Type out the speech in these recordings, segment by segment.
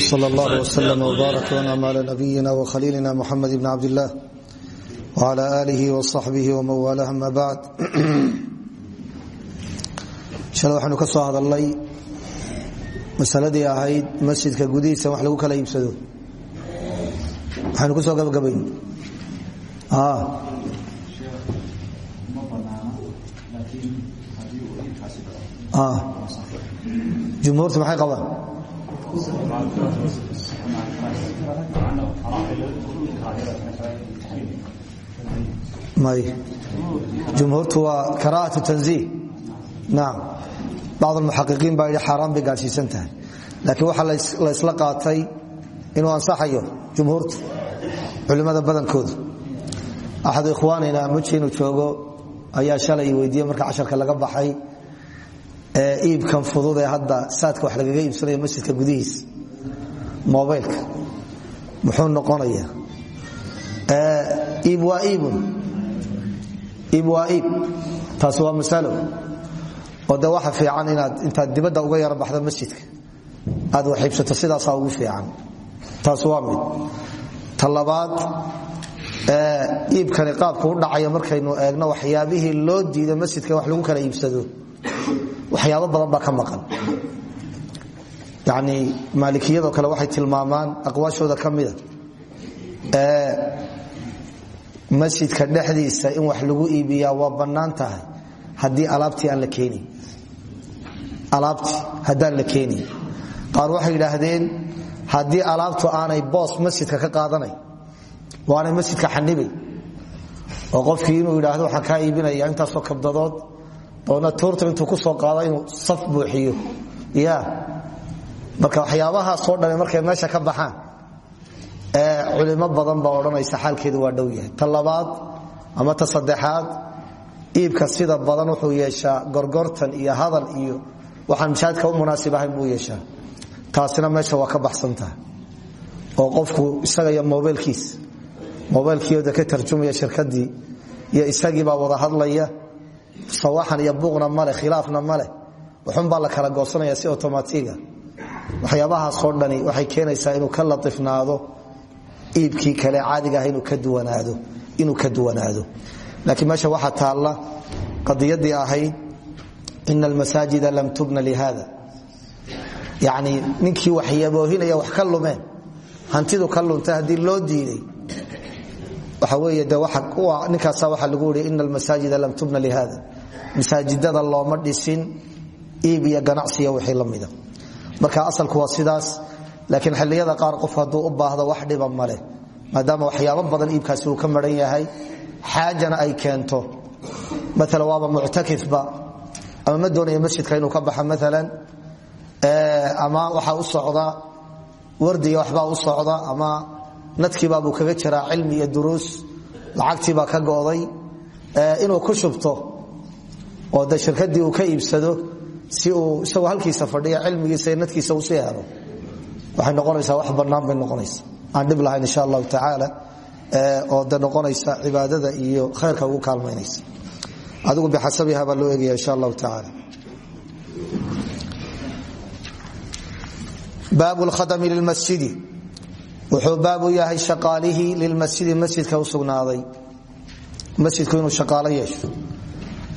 sal allah wslm wbaarak wanam cla nabiyina wkhaliilina muxamed bn cabdilah wcla alihi wصaxbihi wman walah ama bacd shalay waxaynu ka soo hadalnay masaladii ahayd masjidka gudihiisa wax lagu kala iibsado waxaynu ku soo gabagabayn jumhuurtu maxay qabaan jumhuurtu waa karaahatu tanziih naam. Bacd almuxaqiqiin baa yidhi xaaraan bay gaadhsiisan tahay. Laakiin waxaa la ysla qaatay inuu ansaxayo jumhuurtu culimmada badankooda axadu ikhwaanina muji inuu joogo ayaa shalay weydiiyey marka casharka laga baxay iibkan fudud ee hadda saadka wax lagaga iibsanayo masjidka gudihiisa mobilka muxuu noqonaya. Iib waa iibun. Iib waa iib. Taasi waa masalo oo de waxa fiican inaad intaad dibadda uga yaro baxdo masjidka aad wax iibsato sidaasaa ugu fiican. Taas waa mid. Ta labaad iibkani qaabka u dhacaya markaynu eegno waxyaabihii loo diido masjidka wax lagu kala iibsado waxyaabo badan baa ka maqan. Yani maalikiyadoo kale waxay tilmaamaan aqwaashooda ka mida. Masjidka dhexdiisa in wax lagu iibiyaa waa bannaan tahay haddii aan la keenin. Alaabtii haddaan la keenin. Qaar waxay yidhaahdeen haddii alaabtu aanay boos masjidka ka qaadanay waanay masjidka xanibay oo qofkii inuu yidhaahdo waxaan kaa iibinaya intaasoo kabdadood oona tuurta intuu ku soo qaado inuu saf buuxiyo. Ya marka waxyaabahaasoo dhame markay meesha ka baxaan culimo badan baa odhanaysa xaalkeedu waa dhow yahay. Ta ama ta iibka sida badan wuxuu yeeshaa gorgortan iyo hadal iyo waxaan mashaahidka u munaasib buu yeeshaa. Taasina meesha waa ka baxsantaha oo qofku isaga iyo mobilkiis mobilkiioda ka tarjumaya shirkadii iyo isagiibaa wada hadlaya sawaxan iyo buuqna male khilaafna male wuxunbaa la kala goosanaya si otomatiga waxyaabahaasoo dhani waxay keenaysaa inuu ka latifnaado iibkii kale caadiga ah inuu ka duwanaado laakiin meesha waxaa taalla qadiyadii ahayd ina almasaajida lam tubna lihada yani ninkii waxyaboohinaya wax ka hantidu ka haddii loo diiday ninkaasa waxaa lagu ii ina almasaajida lam tubna lihada masaajidada looma dhisin iib iyo ganacsiya wixii la mida. Marka asalku waa sidaas laakiin xilliyada qaar qof hadduu u baahdo wax dhiba male maadaama waxyaabo badan iibkaasi uu ka maran yahay xaajana ay keento. Maala waaba muctakifba. Ama ma doonaya masjidka inuu ka baxa maalan ama waxaa u socda wardiga waxbaa u socda ama nadkiibaabuu kaga jiraa cilmi iyo duruus. Lacagtiibaa ka go'day. Inuu ku shubto oo de shirkadii uu ka iibsado si uu isagoo halkiisa fadhiya cilmigiisa iyo uu sii helo waxay noqonaysaa wax bannaan noqonaysa aan dhib lahayn insha allahu tacaala oo de noqonaysa cibaadada iyo khayrka ugu kaalmaynaysa. Adigu bixasabiha baa loo egaya insha allahu tacaala. Baabu lkhadami lilmasjidi wuxuu baabu yahay shaqaalihii lilmasjidi masjidka u sugnaaday. Masjidku inuu shaqaalo yeesho.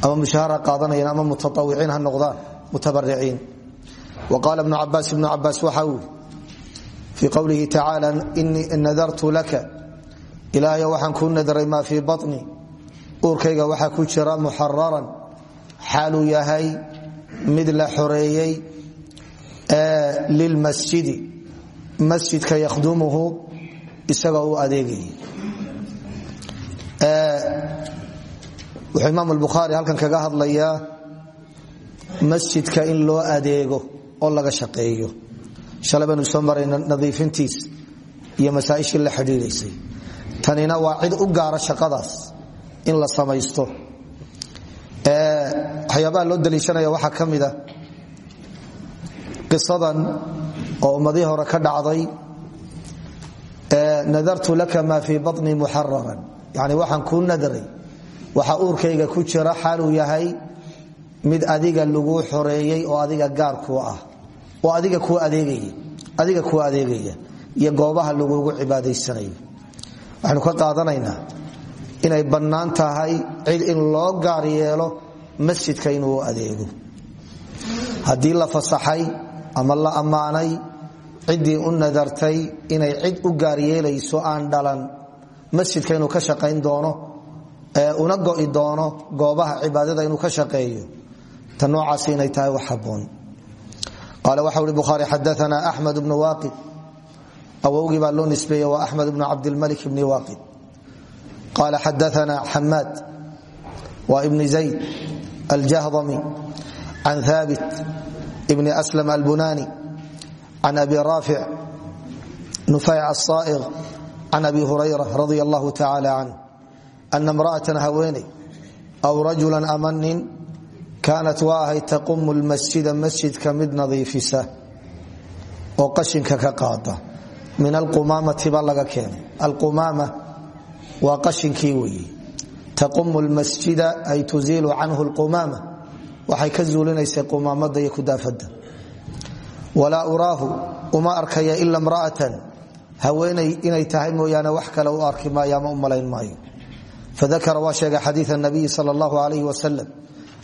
Ama mushaahara qaadanayaan ama mutaawiciin ha noqdaan mutabariciin wa qaala ibnu cabaas ibnu cabaas waxa uu fii qowlihi tacaala inii nadartu laka ilaahayo waxaan kuu nadaray maa fii baطni uurkayga waxaa ku jira muxararan xaaluu yahay mid la xoreeyey lilmasjidi masjidka yakhdumuhu isagoo u adeegayay wuxuu imaam albukhaari halkan kaga hadlayaa masjidka in loo adeego oo laga shaqeeyo. Shalay soo marayna nadiifintiis iyo masaaishii la xidhiidhaysay. Tanina waa cid u gaara shaqadaas in la samaysto. Waxyaabaha loo daliishanaya waxaa ka mida qisadan oo ummadihii hore ka dhacday nadartu laka maa fii baطni muxararan yani waxaan kuu nadaray waxa uurkayga ku jira xaaluu yahay mid adiga lagu xoreeyey oo adiga gaarkuu ah oo adiga kuu kuu adeegaya iyo goobaha lagugu cibaadaysanayo waxaynu ka qaadanaynaa inay bannaan tahay cid in loo gaar yeelo masjidka inuu adeego. Haddii la fasaxay ama la ammaanay ciddii u nadartay inay cid u gaar aan dhalan. Masjidka inuu ka shaqayn doono ee una go'i doono goobaha cibaadada inuu ka shaqeeyo. Ta noocaasi inay tahay wax haboon qaale waxa uhi bukhaari xadaana axmed bnu waaqid. Awowgii baa loo nisbeeye waa axmed bnu cabdilmalik bni waaqid. Qaala xadaana xamaad waa ibni zayd aljahdami can haabit bni aslam albunani can abi raafic nufayc asaa'iq can abi hurayra radia allahu tacala canh ana imra'atan haweeney aw rajulan ama nin kaanat waa ahayd taqumu lmasjida masjidka mid nadiifisa oo qashinka ka qaada min alqumaamati baa laga keenay alqumaama waa qashinkii weeye taqumu lmasjida ay tuziilu canhu lqumaama walaa uraahu uma arkaya ila mra'atan haweeney inay tahay mooyaane wax kale u arki maayo ama u malayn maayo. Fadakara waa sheegay xadiia nabiyi sal allahu alayh wasalam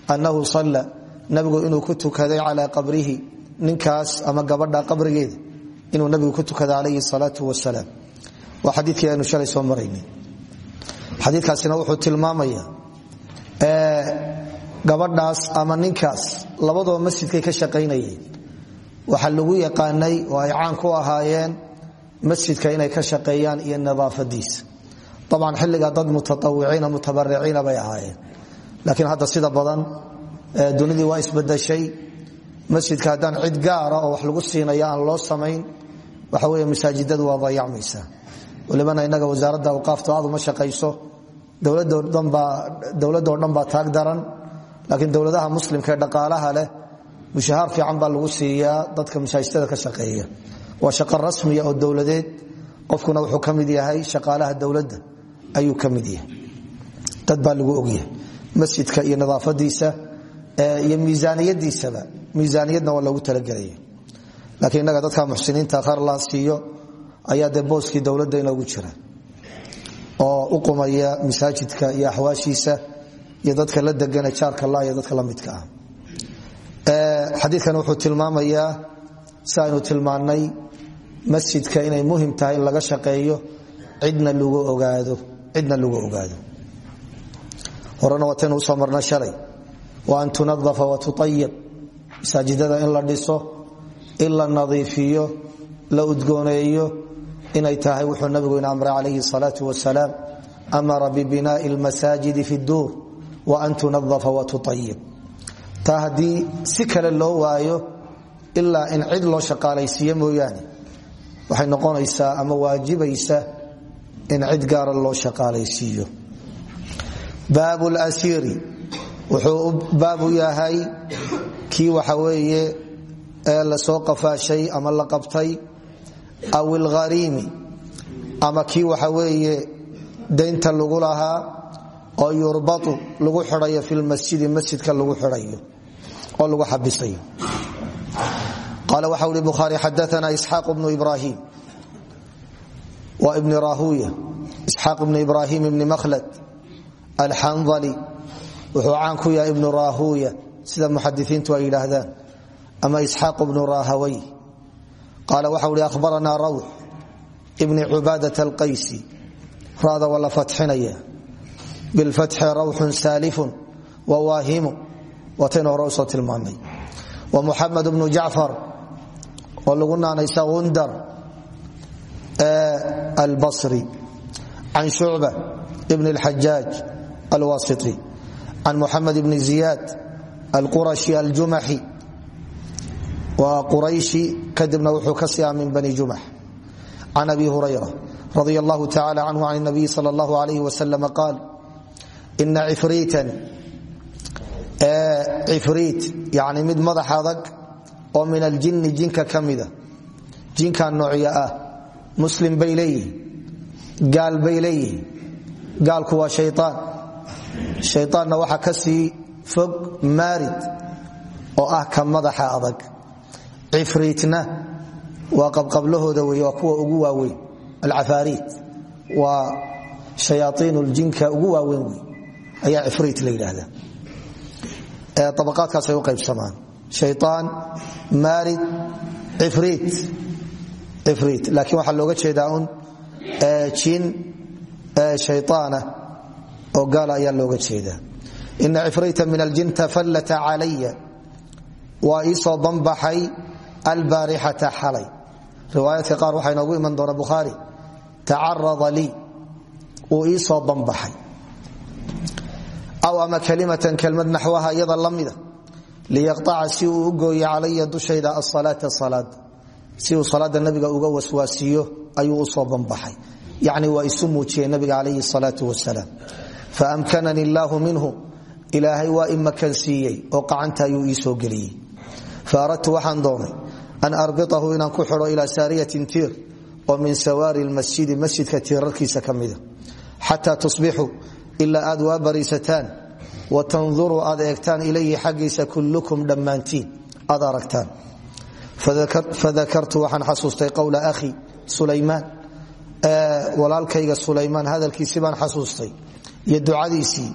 annahu salla. Nabigu inuu ku tukaday calaa qabrihi ninkaas ama gabadha qabrigeeda inuu nabigu ku tukaday calayhi salaau wasalaam waa xadiikii aynu shalay soo maraynay xadiikaasina wuxuu tilmaamaya gabadhaas ama ninkaas labadoo masjidkay ka shaqaynayeen waxaa lagu yaqaanay oo ay caan ku ahaayeen masjidka inay ka shaqeeyaan iyo nadaafadiisa abcan xilliga dad mutaawiciina mutabariciina bay ahaayeen. Laakiin hadda sida badan dunidii waa isbadashay masjidka haddaan cid gaara oo wax lagu siinaya aan loo samayn waxa wey masaajidadu waa dayacmaysa walibana inaga wasaaradda awqaaftu aad uma shaqayso. Dowladoo dhan baa taag daran. Laakiin dowladaha muslimka ee dhaqaalaha leh mushahaar fiican baa lagu siiyaa dadka masaajidada ka shaqeeya. Waa shaqo rasmiya oo dowladeed qofkuna wuxuu ka mid yahay shaqaalaha dowladda ayuu ka mid yahay. Dad baa lagu ogyahay. Masjidka iyo nadaafadiisa iyo miisaaniyadiisaba miisaaniyadna waa loogu talagelaya laakiin innaga dadka muxsiniinta qaar la siiyo ayaa dee booskii dowladda jira. Oo u qumaya masaajidka iyo axwaashiisa iyo dadka la degane jaarka la iyo dadka la midka ah xadiikan wuxuu tilmaamayaa si aynu masjidka inay muhiim tahay in laga shaqeeyo cidna lagu ogaado horena wataynu u soo marna shalay. Wa an tunadafa wa tuayib masaajidada in la dhiso in la la udgooneeyo inay tahay wuxuu nabigu in amray calayhi salaau wasalaam amara bibinaai lmasaajidi fi duur wa an tunadafa wa tuayib taa haddii si kale loo waayo ilaa in cid loo shaqaalaysiiye mooyaane waxay noqonaysaa ama waajibaysa in cid gaara loo shaqaalaysiiyo. Baabu lasiiri wuxuu baabu yahay kii waxa weeye ee la soo qafaashay ama la qabtay aw ilghariimi ama kii waxa weeye daynta lagu lahaa oo yurbatu lagu xidhayo fi lmasjidi masjidka lagu xidhayo oo lagu xabisayo qaala waxa ui bukhaari xadaana isxaaq bnu ibrahim waa ibni rahuya isxaaq ibnu ibrahim ibni makhlad alxandali wuxuu caan ku yahay ibnu rahuya sida muxadisiintu ay yidhaahdaan ama isxaaq bnu rahaway qaala waxa uhi ahbaranaa rawx ibni cubaadat alqaysi rada waa la fatxinaya. Bilfatxi rawxun saalifun wa waataynu hore u soo tilmaanay wa muxamed bnu jacfar oo lagu naanaysa gundar albasri can shucba bn اlxajaaj alwasiti can muxamed bni ziyaad alqurashi aljumaxi waa qurayshi kadibna wuxuu ka siyaa min bani jumax can abi hurayra radi allahu tacala canhu can nabiy sal اllahu alayh wasalam qaal ina cifriit yani mid madax adag oo min aljinni jinka ka mida jinkan noocyo ah muslim bay leeyihiin gaal bay leeyihiin gaalku waa shayaan shayaanna waxa ka sii fog maarid oo ah ka madaxa adag. Cifriitna waa qabqablahooda wey waa kuwa yidhaahdaa abaqaadkaasay u qaybsamaan. Shayaan maarid ifriit. Laakiin waxaa looga jeedaa un jin shayaana oo gaala ayaa looga jeedaa. Ina cifriita min aljin tafallata calaya waa iisoo banbaxay albaarixata xalay. Riwaayaadka qaar waxaa inoogu iman doona bukhaari. Tacarada lii. Wuu iisoo banbaxay aw ama kalimatan kelmad naxwaha iyada la mida si u gooyo calaya dushayda asalaata salaada si uu salaada nabiga uga waswaasiyo ayuu u soo banbaxay yacni waa isu muujiyey nabiga calayhi salaau wasalaam faamkanani illaahu minhu ilaahay waa i makansiiyey oo qacanta ayuu ii soo geliyey waxaan doonay an arbitahu inaan ku xidho ilaa saariyatin tiir oo min sawaari lmasjidi masjidka tiirarkiisa ka mida xataa tusbixuu ilaa aad waa bariisataan wa tanduruu aad eegtaan ilayhi xaggiisa kullukum dhammaantiin aad aragtaan. Fadakartu waxaan xasuustay qowla ahi sulaymaan walaalkayga sulaymaan hadalkiisii baan xasuustay iyo ducadiisii.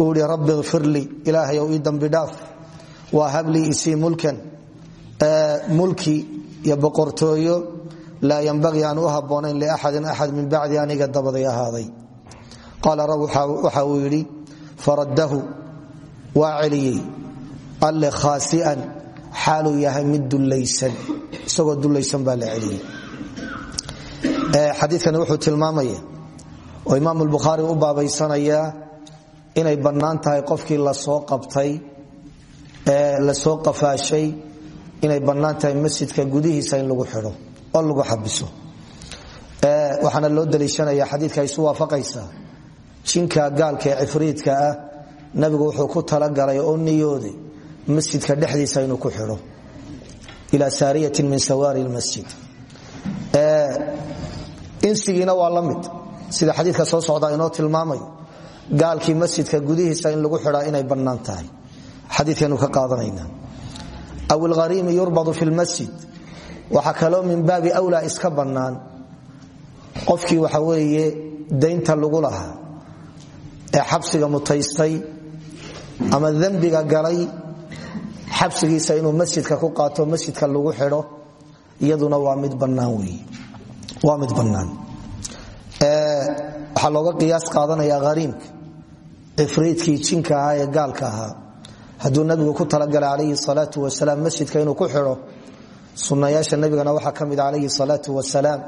Uu rabbi kfirlii ilaahay ou ii dambi dhaaf waa hablii mulkan mulki iyo boqortooyo laa ynbagii aan u haboonayn liaxadin axad min bacdi aniga dabaday ahaaday waxa uu yidhi faradahu waa celiyey. Alle khaasian. Xaaluu yahay mid dulaysan isagoo dulaysan baa la celiyey. Xadiikani wuxuu tilmaamaya oo imaam bukhaari u baabaysanayaa inay bannaan tahay inay bannaan masjidka gudihiisa in lagu xidho oo lagu xabiso. Waxaana loo daliishanaya xadiika isu waafaqaysaa jinka gaalka ee cifriidka ah nabigu wuxuu ku talagalay oo niyooday masjidka dhexdiisa inuu ku xidho ila saariyatin min sawaari lmasjid insigiina waa la sida xadiika soo socda inoo tilmaamayo gaalkii masjidka gudihiisa in lagu xidhaa inay bannaan tahay. Xadiikanu ka qaadanayna aw ilhariimi yurbadu fi lmasjid waxaa kaloo min baabi wlaa iska bannaan. Qofkii waxa weeye daynta lagu lahaa ee xabsiga mutaystay ama dembiga galay xabsigiisa inuu masjidka ku qaato masjidka lagu xidho iyaduna waa mid bannaan waxaa looga qiyaas qaadanaya hariimka cifriidkii jinka ahaa ee gaalka ahaa. Hadduu nabigu ku talagalay calayhi salaatu wasalaam masjidka inuu ku xidho sunnayaasha nabigana waxaa ka mid calayhi salaatu wasalaam.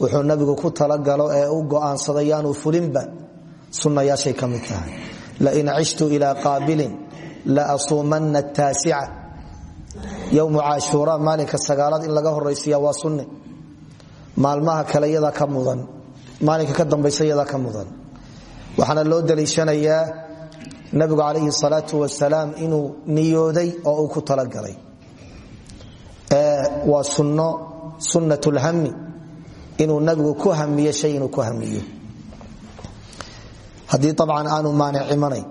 Wuxuu nabigu ku talagalo ee u go'aansaday yaanuu fulinba sunnayaashay ka mid tahay. Lain cishtu ilaa qaabilin la asuumanna taasica. Yowmu caashuura maalinka sagaalaad in laga horaysiiya waa sunne maalmaha kale yadaa ka ka dambaysa yadaa ka mudan. Waxaana loo daliishanayaa nabigu calayhi salaatu wasalaam inuu oo uu ku talagalay. Waa sunno sunnat lhami inuu nabigu ku hamiyo shay ku hamiyo haddii abcan aanu maanic imanayn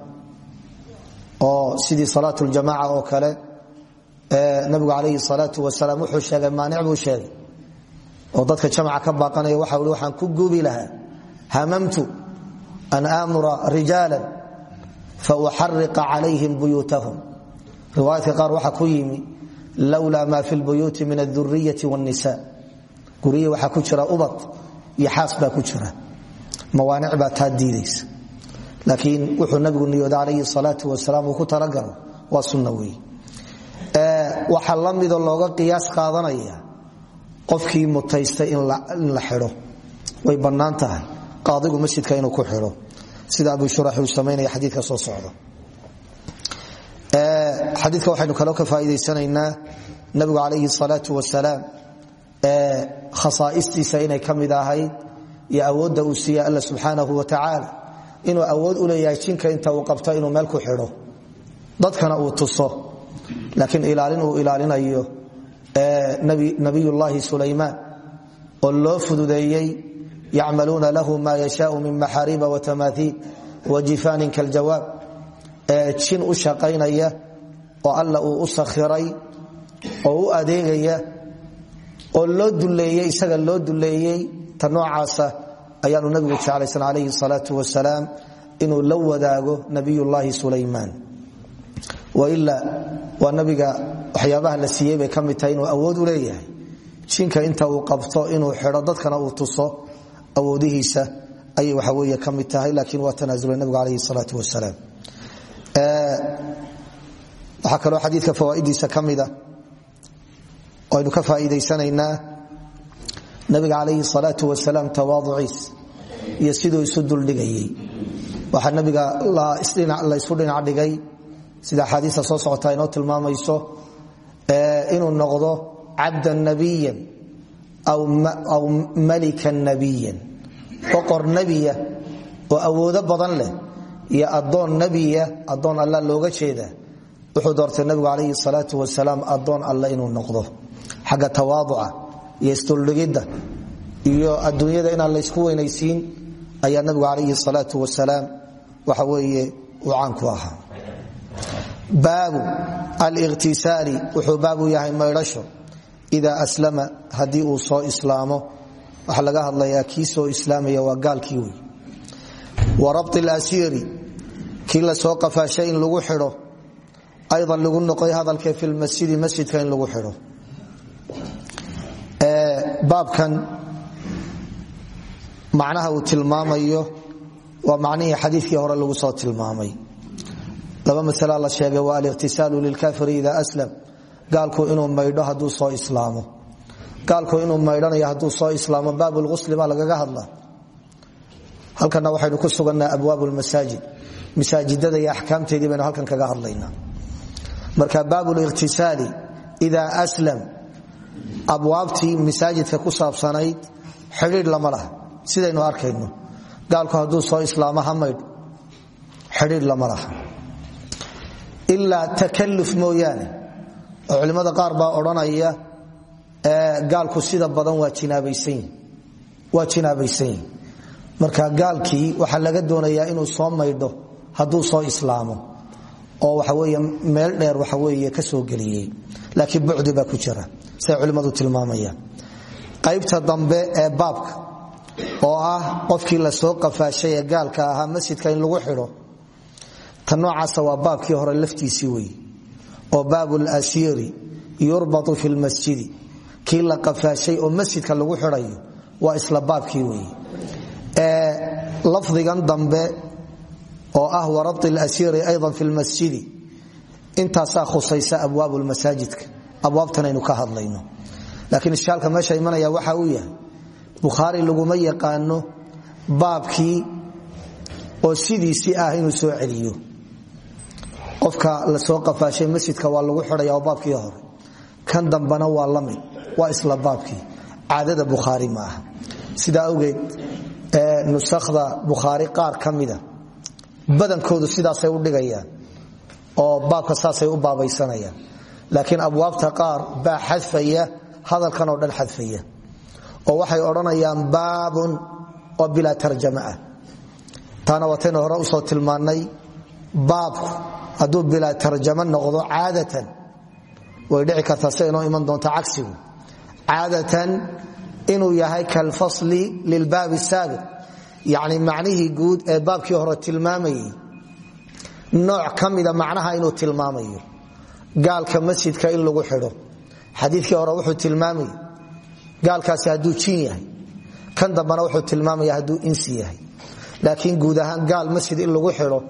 oo sidii salaat ljamaca oo kale nabigu calayhi salaatu wasalaam wuxuu sheegay maanic buu sheegay oo dadka jamca ka baaqanaya waxa i waxaan ku gubi lahaa hamamtu an aamura rijaala fauxariqa calayhim buyuutahum. Riwaayaadka qaar waxaa ku yimi lowlaa ma fi lbuyuuti min aduriyai wاnisa guryihi waxaa ku jira ubad iyo xaas baa ku jira. Mawaanic baa taa diidaysa laakiin wuxuu nabigu niyooda calayhi salaau wasalaam uu ku talagalo waa sunna wey waxaa la midoo looga qiyaas qaadanaya qofkii mutaystay in la xidho. Way bannaan qaadigu masjidka inuu ku xidho. Sida abu shurax uu samaynaya xadiika soo socda. Xadiika waxaynu kaloo ka faa'iidaysanaynaa nabigu calayhi salaau wasalaam khasaa'istiisa inay ka mid ahayd iyo uu siiya alla subxaanahu wa tacaala inuu awood u leeyahay jinka inta uu qabto inuu meel ku xidho. Dadkana uu tuso. Laakiin ilaalin uu ilaalinayo nabiyullaahi sulaymaan oo loo fududeeyey yacmaluuna lahu ma yashaau min maxaariba watamaaiil wajifaanin kaljawaab jin u shaqaynaya oo alla uu u sakhiray oo adeegaya oo loo duleeyey isaga loo duleeyey ta ayaanu nabigu jeclaysan calayhi salaatu wasalaam inuu la wadaago nabiyullaahi sulaymaan. Wailaa waa nabiga waxyaabaha la siiyey bay ka inuu awood u leeyahay. Jinka inta uu qabto inuu xidho dadkana uu tuso awoodihiisa ayay waxa wey ka mid laakiin waa tanaasula nabigu alayhi salaatu wasalaam. Waxaa kaloo xadiidka fawaa'idiisa ka mida aynu ka faa'iidaysanaynaa nabiga calayhi salaatu wasalaam tawaaduciis iyo siduu isu duldhigayey waxaa nabiga laysu dhinac dhigay. Sida axaadiista soo socota inoo tilmaamayso inuu noqdo cabdan nabiyan aw malikan nabiyan boqor nebiya oo awoodo badan leh iyo adoon nebiya adoon alla looga jeeda wuxuu doortay nabigu calayhi salaatu wasalaam adoon alle inuu noqdo. Xagga tawaaduca iyo isduldhigidda iyo adduunyada inaan laysku weynaysiin ayaa nabigu calayhi salaatu wasalaam waxa weeye uu caan ku ahaa. Baabu aliqhtisaali wuxuu baabu yahay maydhasho. Ida aslama haddii uu soo islaamo waxaa laga hadlayaa kii soo waa gaalkii wey wa rabti lasiiri kii la soo qafaashay in lagu xidho aydan lagu noqoy hadalkee fi lmasjidi masjidka in lagu xidho baabkan macnaha uu tilmaamayo waa macnihii xadiikii hore lagu soo tilmaamay. Laba masala la sheegay waa aliqhtisaalu lilkafiri ida aslam. Gaalku inuu maydho haduu soo islaamo. Gaalku inuu maydhanayo hadduu soo islaamo baab lusli baa lagaga hadla. Halkana waxaynu ku sugannaha abwaab lmasaajid masaajidada iyo axkaamteedii baynu halkan kaga hadlaynaa. Marka baab liqhtisaali ida aslam abwaabtii masaajidka ku saabsanayd xidhiidh lama laha. Sidaynu arkayno gaalku hadduu soo islaamo ha maydho xidhiidh lama laha. Ilaa takaluf mooyaane oo qaar baa odhanaya gaalku sida badan waa jinaabaysan yihi marka gaalkii waxaa laga doonayaa inuu soo maydho hadduu soo islaamo oo waxawy meel dheer waxawy ka soo geliyey laakiin bucdi baa ku jira siay culimmadu tilmaamayaan qaybta dambe ee baabka oo ah qofkii la soo qafaashay ee gaalka ahaa masjidka in lagu xidho ta noocaasa waa baabkii hore laftiisii wey oo baab lasiiri yurbatu fi lmasjidi kii la qafaashay oo masjidka lagu xidhayo waa isla baabkii wey lafdigan dambe oo ah warabti lasiiri aydan fi lmasjidi intaasaa khusaysa abwaab masaajidka abwaabtanaynu ka hadlayno. Laakiin ishkaalka meesha imanaya waxa uu yahay bukhaari laguma yaqaano baabkii oo sidiisii ah inuu soo celiyo. Qofka la soo qafaashay masjidka waa lagu xidhaya oo baabkii hore. Kan dambana waa la waa isla baabkii. Caadada bukhaari ma aha. Sidaa awgeed nusakda bukhaari qaar ka mida badankoodu sidaasay u dhigayaan oo baabka saasay u baabaysanayaan laakiin abwaabta qaar baa xadfaya hadalkan oo dhan xadfaya. Oo waxay odhanayaan baabun oo bilaa tarjama ah taana wataynu hore u soo tilmaannay baabku hadduu bilaa noqdo caadatan way dhici kartaa si inoo iman doonta cagsigu. Caadatan inuu yahay kalfasli lilbaabi saabiq. Yacni macnihii guud ee baabkii hore tilmaamayay nooc ka macnaha inuu tilmaamayo gaalka masjidka in lagu xidho. Xadiikii hore wuxuu tilmaamaya gaalkaasi hadduu jin yahay. Kan dambana wuxuu tilmaamaya hadduu insi yahay. Laakiin guud ahaan gaal masjid in lagu xidho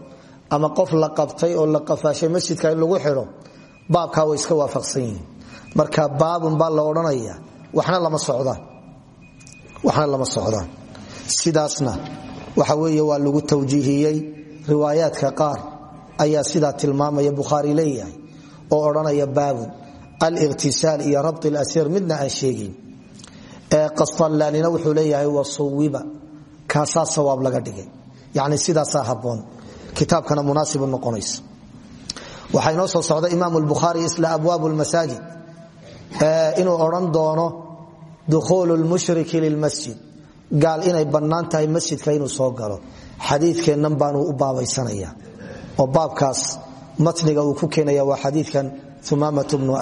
ama qof la qabtay oo la qafaashay masjidka in lagu xidho baabkaa way iska waafaqsan marka baabun baa la odhanaya waxna lama socdaan. Sidaasna waxa weeye waa lagu tawjiihiyey riwaayaadka qaar ayaa sidaa tilmaamaya bukhaari leeyahay oo odhanaya baabun aliqhtisaal iyo rabti lasiir midna aan sheegin. Qastallaanina wuxuu leeyahay wasuwiba kaasaa sawaab laga dhigay. Yani sidaasaa haboon kitaabkana munaasibu noqonaysa. Waxaa inoo soo socda imaam bukhaari isla abwaab masaajid. Inuu odhan doono dukhuulu lmushriki lilmasjid gaal inay bannaan masjidka inuu soo galo. Xadiikeennan baanu u baabaysanaya. Oo baabkaas matniga uu ku keenaya waa xadiikan umaamatu bnu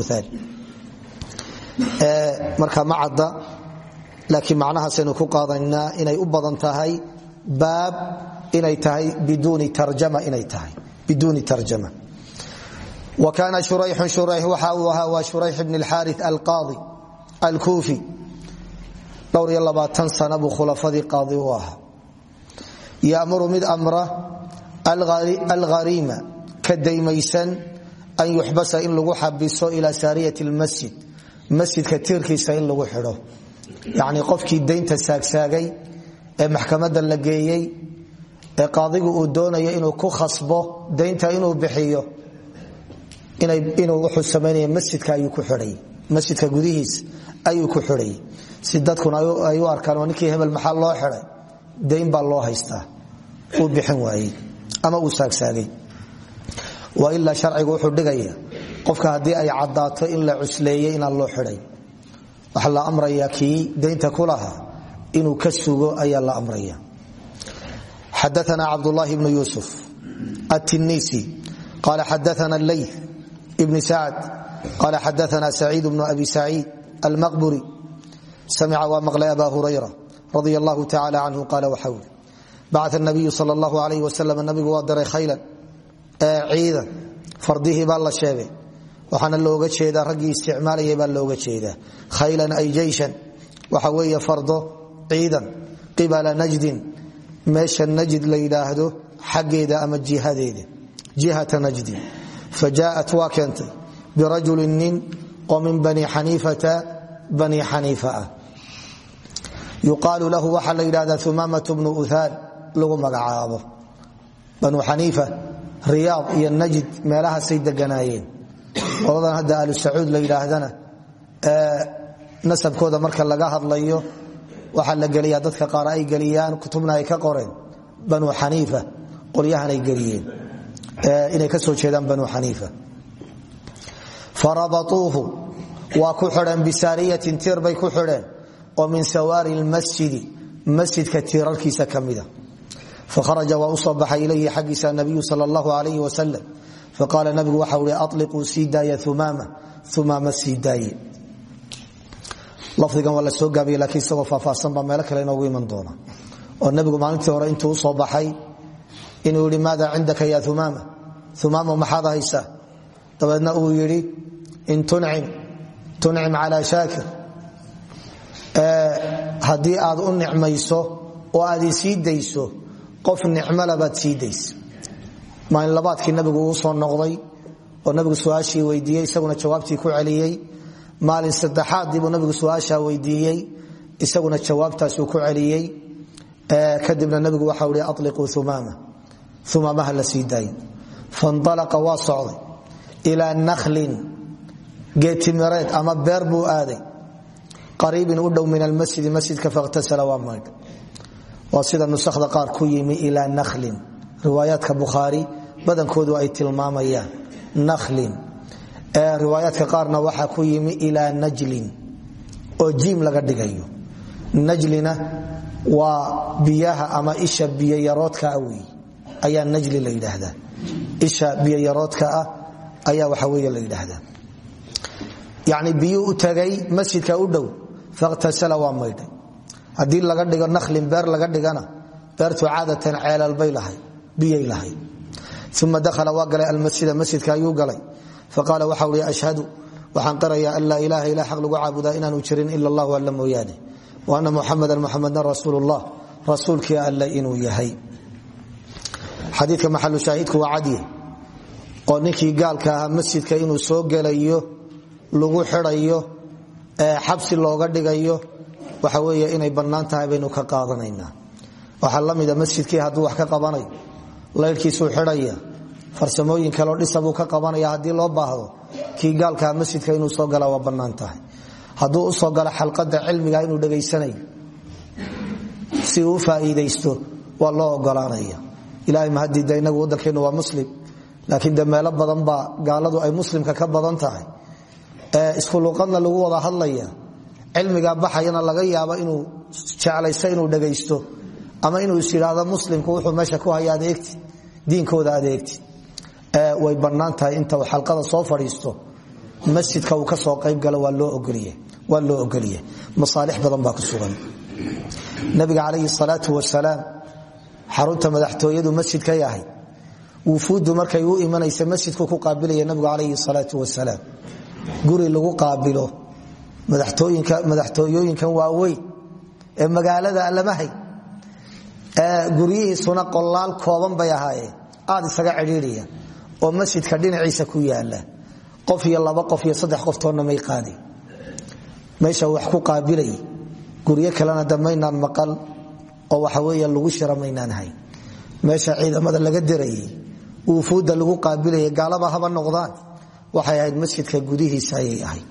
uthaal marka ma cadda laakiin macnahaasaynu ku qaadanaa inay u badan tahay baab inay tahay biduuni tarjama inay tahay. Biduuni tarjama. Wa kaana shurayxun shurayx waxa uu ahaa waa shurayx ibn alxaari alqaadi alkuufi. Dhowr iyo labaatan sana buu khulafadii qaadi u ahaa. Yamuru mid amra alghariima ka daymaysan an yuxbasa in lagu xabiso ila saariyat lmasjid masjidka tiirkiisa in lagu xidho. Yacni qofkii daynta saagsaagay ee maxkamada la geeyey ee qaadigu uu doonayo inuu ku khasbo daynta inuu bixiyo inuu wuxuu samaynaya masjidka ayuu ku xidhay. Masjidka gudihiisa ayuu ku xidhay. Si dadkuna ay ama uu saagsaagay. Wa ilaa sharcigu wuxuu dhigaya qofka haddii ay caddaato in la cusleeyey inaan loo xidhay. Waxaa la amraya kii daynta inuu ka sugo ayaa la amraya xadaana cabdulaahi bnu yuusuf atinisi qala xadaana leyth ibn sacd qala xadaana saciid bnu abi saciid almaqburi. Samica waa maqlay aba hurayra radi allahu tacala canhu qaala waxa uri bacaa nabiyu sal allahu alayh wasalam nabigu waa diray khaylan ee ciidan fardihii baa la sheegay waxaana looga jeedaa raggii isticmaalayay baa looga jeedaa khaylan ay jeyshan waxa weeye fardo ciidan qibala najdin meesha najd la yidhaahdo xaggeeda ama jihadeeda jihata najdin fa jaaءat waa keentay birajulin nin oo min bani xaniifata bani xaniifa ah yuqaalu lahu waxaa la yidhahdaa umaamatu bnu uhaal lagu magacaabo. Banu xaniifa riyaad iyo najd meelahaasay deganaayeen. Qoladan hadda alu sacuud la yidhaahdana nasabkooda marka laga hadlayo waxaa la geliyaa dadka qaar ay geliyaan kutubna ay ka qoreen banu xaniifa qolyahanay geliyeen. Inay ka soo jeedaan banu xaniifa. Farabauuhu waa ku xidheen bisaariyatin tiir ku xidheen oo min sawaari lmasjidi masjidka tiirarkiisa ka fakharaja waa u soo baxay ilayhi xaggiisa nabiyu sal allahu alayh wasalam faqaala nabigu waxa ui aliquu sii daaya umaama umaama sii daaye lafdigan waa la soo gaabiye laakiin isagoo faahfaahsan baa meelo kale inoogu iman doona oo nabigu maalintii hore intuu u soo baxay inuu yidhi maada cindaka ya umaama umaama maxaad haysaa dabeedna uu yidhi in tuncim tuncim calaa shaakir haddii aad u qof nicmala baad sii daysa maalin labaadkii nabigu uu soo noqday oo nabigu su'aashii isaguna jawaabtii ku celiyey. Maalin saddexaadii buu nabigu su'aashaa weydiiyey isaguna jawaabtaasuu ku celiyey. Kadibna nabigu waxau hi aliquu umaama umaamaha la sii daayo. Fanalaqa waa socday. Ilaa geetimireed ama beer buu aaday. U dhow min almasjidi masjidka fakhtasala waa maydh waa sida nusakda qaar ku yimi ilaa nakhlin. Riwaayaadka bukhaari badankoodu ay tilmaamayaan nakhlin. Riwaayaadka qaarna waxaa ku yimi ilaa najlin oo jiim laga dhigayo. Najlina waa biyaha ama isha biyoyaroodka ah wey ayaa najli la yidhaahdaa. Isha biyoyaroodka ah ayaa waxa wey la yidhaahdaa. Yacni biyuu u tagay masjidka u dhow fakhtasala waa maydhay haddii laga dhigo nakhlin beer laga dhigana beertu caadatan ceelalbay lahayd biyay lahayd. Uma dakhala waa galay almasjida masjidka ayuu galay. Faqaala waxau hi ashhadu waxaan qirayaa an laa ilaaha ilaa xaq lagu caabudaa inaanu jirin ila allahu alla mooyaane. Wa ana muxamadan muxamedna rasuulullah. Rasuulkii alle inuu yahay. Xadiika maxalu shaahidku waa cadye oo ninkii gaalka masjidka inuu soo gelayo lagu xidhayo xabsi looga dhigayo waxa weeye inay bannaan tahay baynu ka qaadanaynaa. Waxaa la mida masjidkii hadduu wax ka qabanayo laydhkiisuu xidhaya farsamooyin kaleo dhisa buu ka qabanaya haddii loo baahdo kii gaalkaa masjidka inuu soo gala waa bannaan tahay. Hadduu u soo galo xalqada cilmiga inuu dhegaysanayo si uu faa'iidaysto waa loo ogolaanaya ilahay mahadida inagu waddankeennu waa muslim laakiin de badan baa gaaladu ay muslimka ka badan tahay. Isku luqadna lagu wada hadlaya cilmigaa baxayana laga yaabo inuu jeclaysto inuu dhegaysto ama inuu is yidhaahdo muslimku wuxuu meesha ku haya adeegti diinkooda adeegti. Way bannaan inta xalqada soo fadhiisto masjidka uu ka soo qayb galo waa loo ogolyahay masaalix badan baa ku sugan. Nabiga calayhi salaatu wasalaam xarunta madaxtooyadu masjidka yahay wufuuddu markay u imanaysa masjidku ku qaabilaya nabigu calayhi salaatu wasalaam guri lagu qaabilo madaxtooyooyinkan waaweyn ee magaalada allamahay. Guryihiisuna qolaal kooban bay ahaayeen. Aad isaga cidhiidiya oo masjidka dhinaciisa ku yaalla qof iyo laba qof iyo saddex qoftoonna may qaadi. Meesha wax ku qaabilay. Guryo kalena damaynaan maqal oo waxa weya lagu shira meesha ciidamada laga dirayay wufuudda lagu qaabilaya gaalaba haba noqdaan. Waxay ahayd masjidka gudihiisa ayay ahayd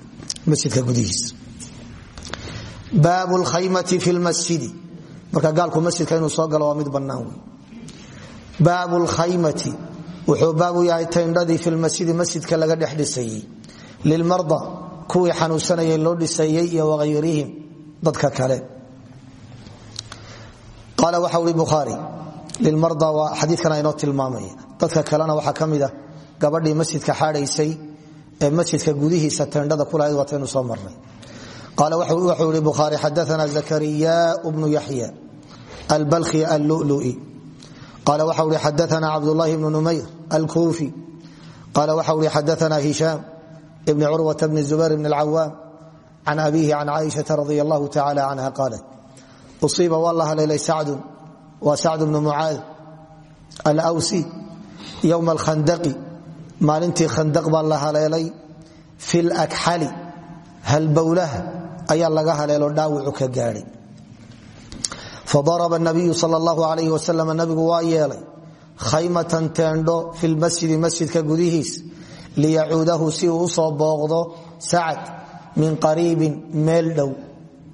baabu lkhaymati fi lmasjidi marka gaalku masjidka inuu soo galo waa mid bannaan wey baabu lkhaymati wuxuu baabu yahay tayndhadii fi lmasjidi masjidka laga dhex dhisayey. Lilmarda kuwii xanuunsanayay loo dhisayey iyo wahayrihim dadka kale. Qaala waxa ui bukhaari lilmarda waa xadiikana inoo tilmaamaya dadka kalena waxaa ka mida gabadhii masjidka xaadhaysay ee masjidka gudihiisa tendhada kulahayd waataynu soo marnay. Qaala wuxuu ihi bukhaari xadaana zakariya bnu yaxya albalkhi allului. Qaala waxau ihi xadaana cabdulahi bnu numayr alkuufi. Qaala waxau ihi xadaana hishaam bni curwata bni zubayr bn alcawaam can abihi can caaishaa radi allahu tacala canha qaalat usiiba waa la haleelay sacdun waa sacd bnu mucaad alwsi yowma alkhandaqi maalintii khandaq baa la haleelay. Fi lakxali halbowlaha ayaa laga haleelo dhaawicu ka gaadhay fadaraba nabiyu sal allahu alayh wasalam nabigu waa yeelay khaymatan teendho fi lmasjidi masjidka gudihiis liyacuudahu si uu u soo booqdo sacad min qariibin meel dhow.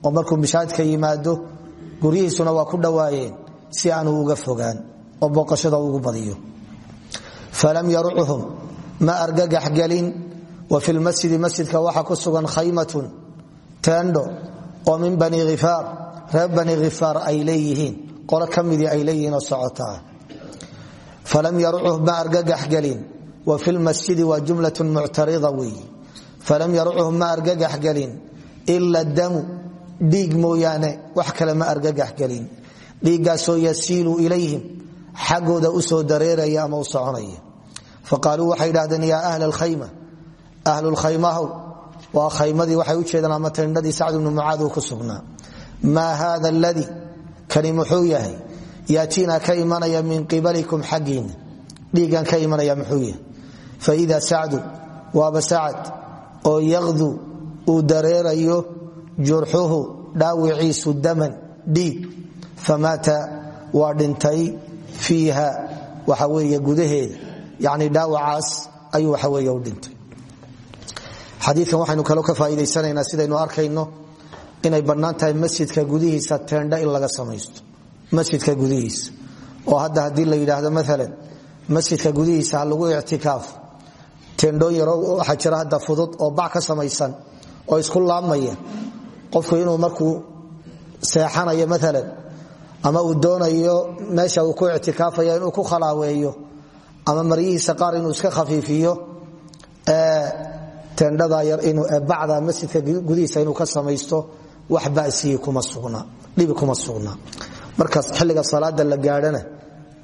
Oo markuu bishaadka yimaado guryihiisuna waa ku dhowaayeen si aanu uga fogaan oo booqashada ugu badiyo. Falam yaruchum ma argagax gelin wa fi lmasjidi masjidka waxa ku sugan khaymatun teendho oo min bani khifaar reer bani khifaar ay leeyihiin qolo ka midii falam yaruchu ma argagax gelin wa fi lmasjidi waa jumlatun muctarida falam yaruchu ma argagax gelin ila damu dhiig mooyaane wax kale ma argagax gelin dhiiggaasoo yasiilu ilayhim xaggooda u soo dareeraya ama u faqaaluu waxay idhahdeen yaa ahla alkhayma ahlulkhaymahow waa khaymadii waxay u jeedaan ama tendhadii sacd bnu mucaad ku sugnaa. Maa haada aladii kani muxuu yahay yaatiina ka imanaya min qibalikum xaggiinna dhiiggan ka imanaya muxuu yahay. Faida sacdu waaba sacad oo yaqdu uu dareerayo jurxuhu dhaawiciisu daman dhiig. Famaata waa dhintay fiiha waxa weeye gudaheeda yani dhaawacaas ayuu waxa weeye u dhintay. Xadiikan waxaynu kaloo ka faa'iidaysanaynaa sidaynu arkayno inay bannaan masjidka gudihiisa teendha in laga samaysto. Masjidka gudihiisa. Oo hadda haddii la yidhaahdo maalan masjidka gudihiisa lagu ictikaaf. Teendhooyin yaro waxaa jira hadda fudud oo bac ka samaysan oo isku laabmaya. Qofku inuu markuu seexanayo maalan ama uu doonayo meesha uu ku ictikaafaya inuu ku khalaaweeyo ama maryihiisa qaar inuu iska khafiifiyo tendhada yar bacda masjidka gudihiisa inuu ka samaysto wax basiyi dhibi kuma sugna. Markaas xilliga salaada la gaadhana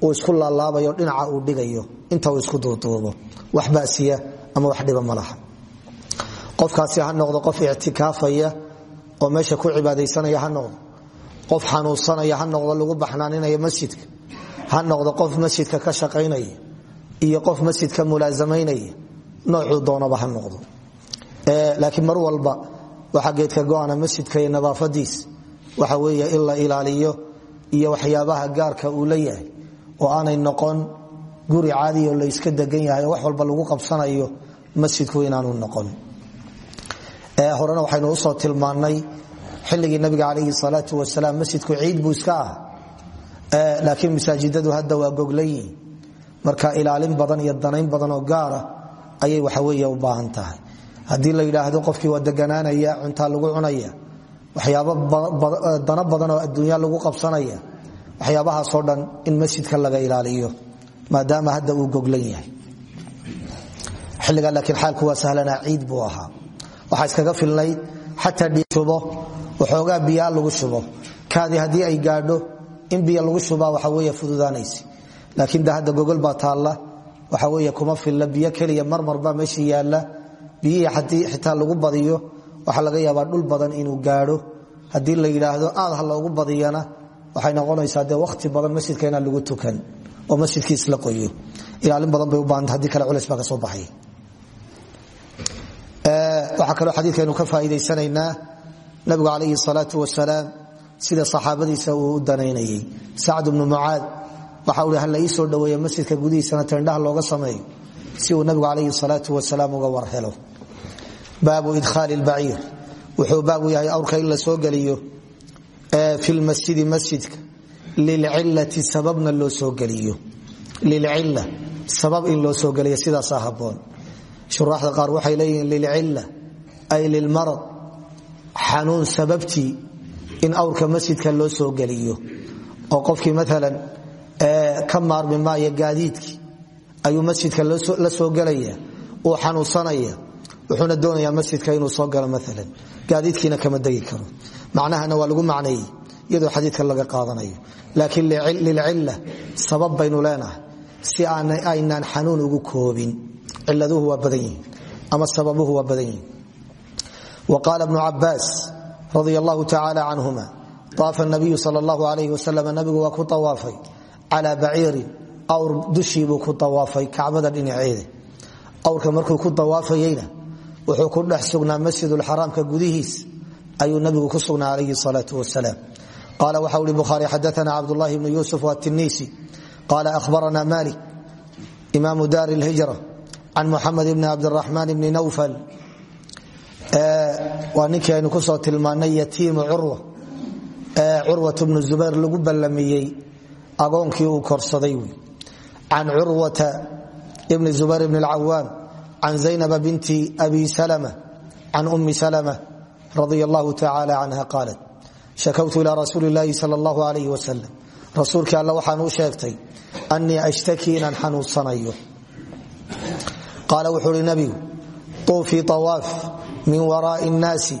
uu isku laalaabayo dhinaca uu dhigayo inta uu isku duuduubo. Wax basiya ama wax dhiba ma laha. Qofkaasi ha noqdo qof ictikaafaya oo meesha ku cibaadaysanaya ha noqdo. Qof xanuunsanaya ha noqdo lagu baxnaaninaya masjidka. Ha noqdo qof masjidka ka shaqaynaya iyo qof masjidka mulaasamaynaya noocuu doonaba ha noqdo. Laakiin mar walba waxaa geedka go-ana masjidka iyo nadaafadiis waxa weeye in la ilaaliyo iyo waxyaabaha gaarka uu la oo aanay noqon guri caadiyo la yska degan yahay wax walba lagu qabsanayo masjidku inaanu noqon. Horena waxaynu u soo tilmaannay xilligii nabiga calayhi salaatu wasalaam masjidku ciid buu iska ah. Laakiin masaajidadu hadda waa goglayihin marka ilaalin badan iyo danayn badan oo gaara ayay waxaweeye u baahan tahay. Haddii la yidhaahdo qofkii waa deganaanaya cuntaa lagu cunaya waxyaabo dano badan oo adduunya lagu qabsanaya waxyaabahaasoo dhan in masjidka laga ilaaliyo maadaama hadda uu goglan yahay. Xilligaa laakiin xaalku waa sahlanaa ciid buu ahaa. Waxaa iskaga filnayd xataa dhiishubo waxoogaa biyaa lagu shubo. Kaadi haddii ay gaadho in biyo lagu shubaa waxa wey fududaanaysa laakiin de hadda gogol baa taalla. Waxa wey kuma filla biyo keliya marmar baa meesha yaalla. Biyihii haddii xitaa lagu badiyo waxaa laga yaabaa dhul badan inuu gaadho. Haddii la yidhaahdo aad ha loogu badiyana waxay noqonaysaa dee wakhti badan masjidka inaan lagu tukan oo masjidkiis la qoyo. Ilaalin badan bay u baahanta haddii kale culays baa soo baxaya waxaa kaloo xadiikaynu ka faa'iidaysanaynaa nabigu calayhi salaatu wasalaam sida saxaabadiisa uu u danaynayay. Sacd bnu waxa uu hala ii soo dhoweeya masjidka gudihiisana tendhaha looga sameeyo si uu nabigu calayhi salaatu wasalaam uga war helo. Baabu idhaali lbaciir wuxuu baabu yahay awrka in la soo geliyo fi lmasjidi masjidka. Lilcilati sababna loo soo geliyo. Lilcila sabab in loo soo geliyo sidaasaa haboon shuraaxda qaar waxay leeyihiin lilcila ay lilmarad. Xanuun sababtii in awrka masjidka loo soo geliyo. Oo qofkii maalan ka maarmi maayo gaadiidkii. Ayuu masjidka la soo gelaya uu xanuunsanaya wuxuuna doonayaa masjidka inuu soo galo maalan gaadiidkiina kama degi karo. Macnahana waa lagu macneeyey iyadoo xadiidka laga qaadanayo. Laakiin lilcila sabab baynu leenahay si aynaan xanuun ugu koobin ciladuhu waa badan yihiin ama sababuhu waa badan yihiin. Wa qaala bnu cabaas radia allahu tacaala canhuma aafa nabiyu sal allahu alayh wasalam calaa baciirin awr dushiibuu ku awaafay kacbada dhinaceeda awrka markuu ku awaafayeyna wuxuu ku dhex sugnaa masjidulxaraamka gudihiis ayuu nabigu ku sugnaa alayhi salaau wasalaam qaala waxa ui bukhaari xadaana cabdulahi bnu yusuf atinisi qaala ahbarana malik imaamu daari lhijra can muxamed bni cabdiraxmaan bni nawfal. Waa ninkii aynu ku soo tilmaanay yatiimu curwa. Curwat bnu zubayr lagu ballamiyey agoonkii uu korsaday wy can curwata bni zubayr bni alcawaam can zaynaba binti abi salma can ummi salma radia allahu tacaala canha shakawtu ilaa rasuuli llaahi sal allahu alayh wasalam rasuulkii waxaan u sheegtay annii ashtaki inaan xanuunsanayo. Qaala wuxuu uhi nabigu tuufii min waraai nnaasi.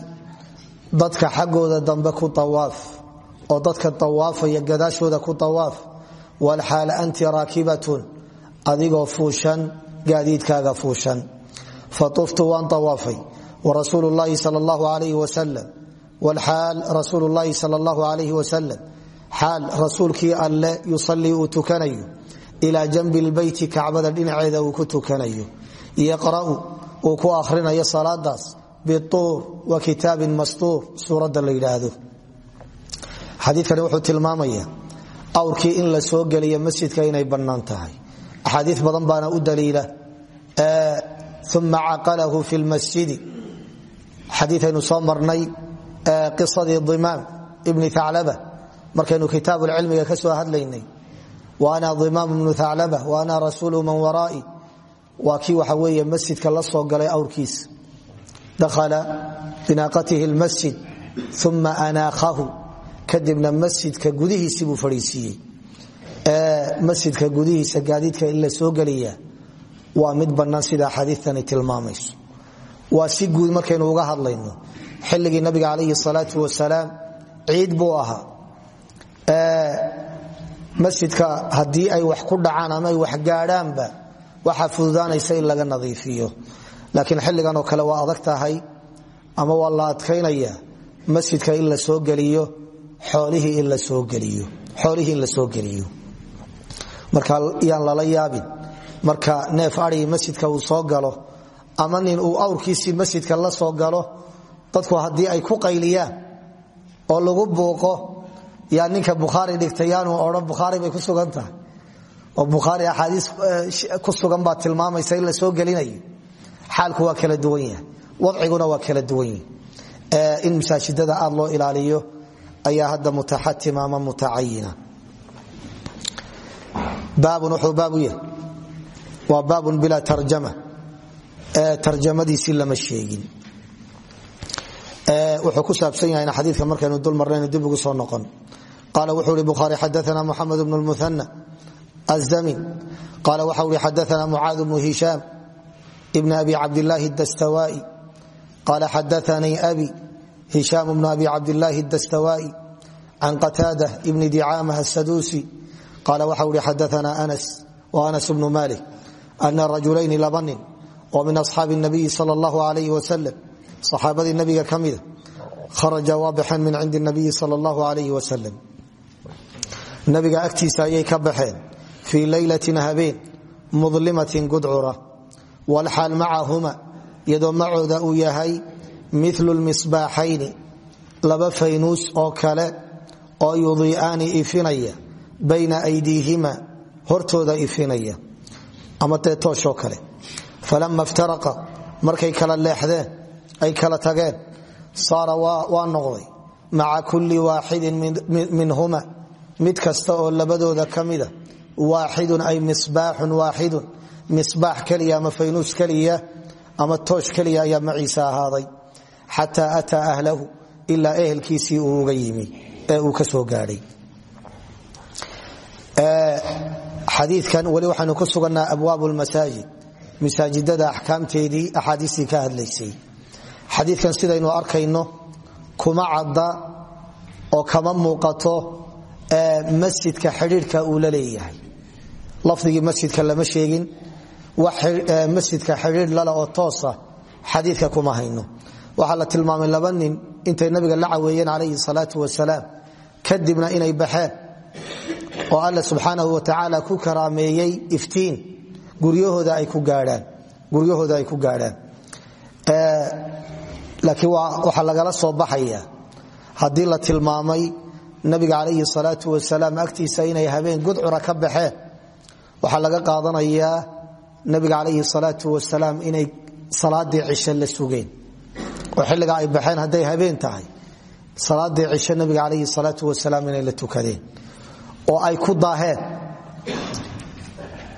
Dadka xaggooda dambe ku awaaf oo dadka awaafaya gadaashooda ku awaaf walxaal anti raakibatun adigoo fuushan gaadiidkaaga fuushan fatuftu waan awaafay warasuulu llaahi sal allahu alayh wasalam wlxaal rasuulu llaahi sal allahu alayh wasalam xaal rasuulkii alle yusalii uu tukanayo ilaa janbi lbeyti kacbada dhinaceeda uu ku tukanayo yaqra'u uu ku akhrinayo salaadaas bituur wa kitaabin mastuur suuradda awrkii in la soo geliyo masjidka inay bannaan tahay. Axaadii badan baana u daliila. Uma caqalahu fi lmasjidi xadiiaynu soo marnay qisadii dimaam ibni aclaba markaynu kitaabucilmiga ka soo hadlaynay. Wa ana dimaam ibnu aclaba wa ana rasuulu man waraai. Waa kii waxa weeye masjidka la soo galay awrkiisa dakhala binaaqatihi lmasjid uma anaakhahu kadibna masjidka gudihiisii buu fadhiisiiyey. Masjidka gudihiisa gaadiidka in la soo geliya waa mid bannaan sida axaadiitani tilmaamayso waa si guud markaynu uga hadlayno xilligii nabiga calayhi salaatu wasalaam ciid buu ahaa. Masjidka haddii ay wax ku dhacaan ama ay wax gaadhaanba waxaa fududaanaysa laga nadiifiyo. Laakiin xilligan oo kale waa adag tahay ama waa la masjidka in la soo geliyo xoolihii in la soo geliyo. marka yaan lala yaabin. Marka neef arii masjidka uu soo galo ama nin uu awrkiisii masjidka la soo galo dadku haddii ay ku qayliyaan oo lagu buuqo yaa ninka bukhaari dhigtay yaanu odhan bukhaari bay ku sugan oo bukhaari axaadiis ku sugan baa tilmaamaysa la soo gelinayo. Xaalku waa kala duwan yahay. Wadciguna waa kala duwan yahay. In masaajidada aad loo ilaaliyo ayaa hadda mutaxatima ama mutacayina. Baabun wuxuu baabu yahay. Waa baabun tarjama. Tarjamadiisii lama sheegin. Wuxuu ku saabsan yahayna xadiidka markaynu dul marnaynu dib ugu soo noqon. Qaala wuxuu ihi bukhaari xadaana muxamed bnu lmuhana azamin qaala waxa ui xadaana mucaad bnu hishaam ibn abi cabdilaahi dastawaa'i qaala xadaanii abi hishaam bnu abi cabdilaahi dastawaa'i can qataada bni dicaamah asaduusi qaala waxau ihi xadaana anas wa anas bnu malik ana rajulayni laba nin oo min asxaabi nabiyi sal allahu alayh wasalam saxaabadii nabiga ka mida kharaja waa baxeen min cindi nabiyi sal allahu alayh wasalam nabiga agtiisa ayay ka baxeen fii leylatin habeen mudlimatin gudcura walxaal macahuma iyadoo macooda uu yahay milu lmisbaaxayni laba faynuus oo kale oo yudii'aani ifinaya bayna aydiihima hortooda ifinaya. Ama dee tooshoo kale. Falama iftaraqa markay kala leexdeen ay kala tageen saara waa noqday maca kulli waaxidin minhuma mid kasta oo labadooda ka mida waaxidun ay misbaaxun waaxidun misbaax keliya ama faynuus keliya ama toosh keliya ayaa ahaaday xataa ataa ahlahu ilaa ehelkiisii uu uga yimi ee uu ka soo gaadhay xadiikan weli waxaynu ku sugannaa abwaab lmasaajid masaajidada axkaamteedii axaadiistii ka hadlaysay. Xadiikan sidaynu arkayno kuma cadda oo kama muuqato masjidka xidhiirka uu la leeyahay. Lafdigii masjidka lama sheegin wax masjidka xidhiir lale oo toosa xadiika kuma hayno waxaa la tilmaamay laba nin intay nabiga la caweeyeen calayhi salaatu wasalaam. Kadibna inay baxeen oo alla subxaanahu wa tacaala ku karaameeyey iftiin. Guryahooda ay ku gaadhaan. Laakiin waxaa lagala soo baxaya haddii la tilmaamay nabiga calayhi salaatu wasalaam agtiisa inay habeen gudcura ka baxeen. Waxaa laga qaadanayaa nabiga calayhi salaatu wasalaam inay salaadii cishe la sugeen oo xilliga ay baxeen hadday habeen tahay salaadii cishe nabiga calayhi salaatu wasalaam inay la tukadeen oo ay ku daaheen.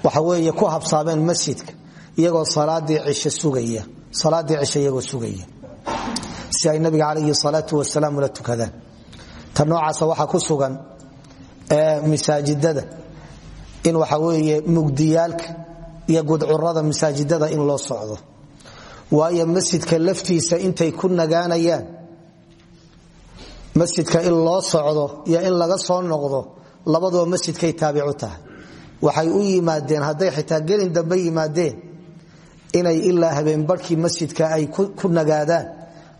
Waxa weeye ku habsaameen masjidka iyagoo salaadii cishe sugaya salaadii cishe iyagoo sugaya si ay nabiga calayhi salaatu wasalaam ula tukadaan ta noocaasa waxaa ku sugan masaajidada in waxa weeye mugdiyaalka iyo gudcurada masaajidada in loo socdo waayo masjidka laftiisa intay ku nagaanayaan. Masjidka in loo socdo iyo in laga soo noqdo labaduba masjidkay taabicu tahay. Waxay u yimaadeen hadday xitaa gelin dambe yimaadeen inay ilaa habeenbarhkii masjidka ay ku nagaadaan.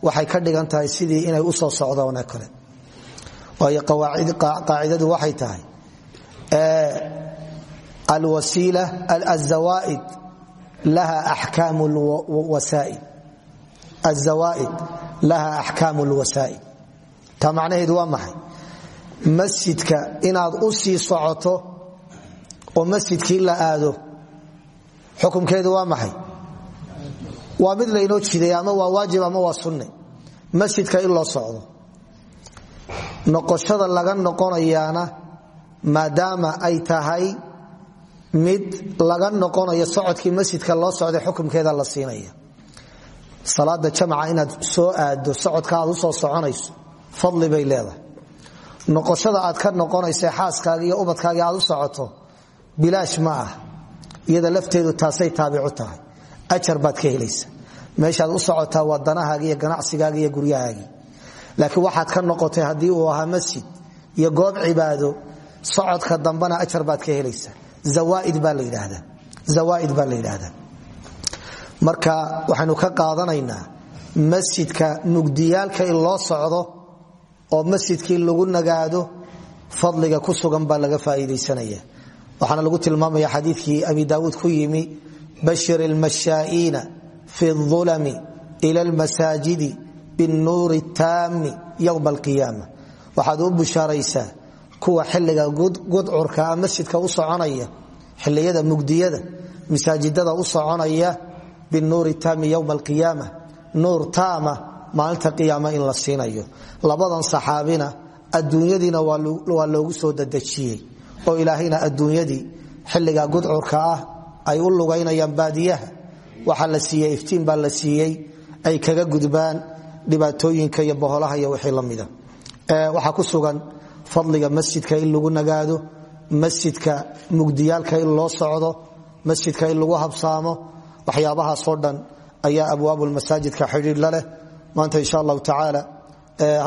Waxay ka dhigan sidii inay u soo socdoone kale waayo qaacidadu waxay tahay alwasiila azawaaid laha axkaam lwasaa'id azawaaid laha axkaamu lwasaa'id taa macnaheedu waa maxay masjidka inaad u sii socoto oo masjidkii la aado xukumkeedu waa maxay waa mid laynoo jiday ama waa waajib ama waa sunne masjidka in loo socdo noqoshada laga noqonayaana maadaama ay tahay mid laga noqonayo socodkii masjidka loo socday xukumkeeda la siinaya. Salaada jamca inaad soo aado socodka aad u soo soconayso fadli bay leedahay. Noqoshada aad ka noqonaysa xaaskaaga iyo ubadkaaga aad u socoto bilaash ma ah. Iyada lafteedu taasay taabicu tahay. Ajar baad ka helaysa. Meeshaad u socotaa waa danahaaga iyo ganacsigaaga iyo guryahaagii laakiin waxaad ka noqotay haddii uu ahaa masjid iyo goob cibaado socodka dambana ajar baad ka helaysa zawaaid baa la yidhaahdaa marka waxaynu ka qaadanaynaa masjidka mugdiyaalka in loo socdo oo masjidkii lagu nagaado fadliga ku sugan baa laga faaiidaysanaya waxaana lagu tilmaamaya xadiikii abi daauud ku yimi bashir اlmashaa'iina fi اظulami ila اlmasaajidi biاnnuuri taami ywma اlqiyaama waxaad u bushaaraysaa kuwa xilliga gudcurkaa masjidka u soconaya xiliyada mugdiyada masaajidada u soconaya binuuri taami ywma alqiyaama nuur taama maalinta qiyaama in la siinayo. Labadan saxaabina adduunyadiina waa loogu soo dadejiyey oo ilaahayna adduunyadii xilliga gudcurka ah ay u lugaynayaan baadiyaha. Waxaa la siiyey iftiin baa la siiyey ay kaga gudbaan dhibaatooyinka iyo boholaha iyo wixii lamida waxaa ku sugan fadliga masjidka in lagu nagaado masjidka mugdiyaalka in loo socdo masjidka in lagu habsaamo waxyaabahaasoo dhan ayaa abwaabulmasaajidka xidhiir la leh. Maanta insha allahu tacaala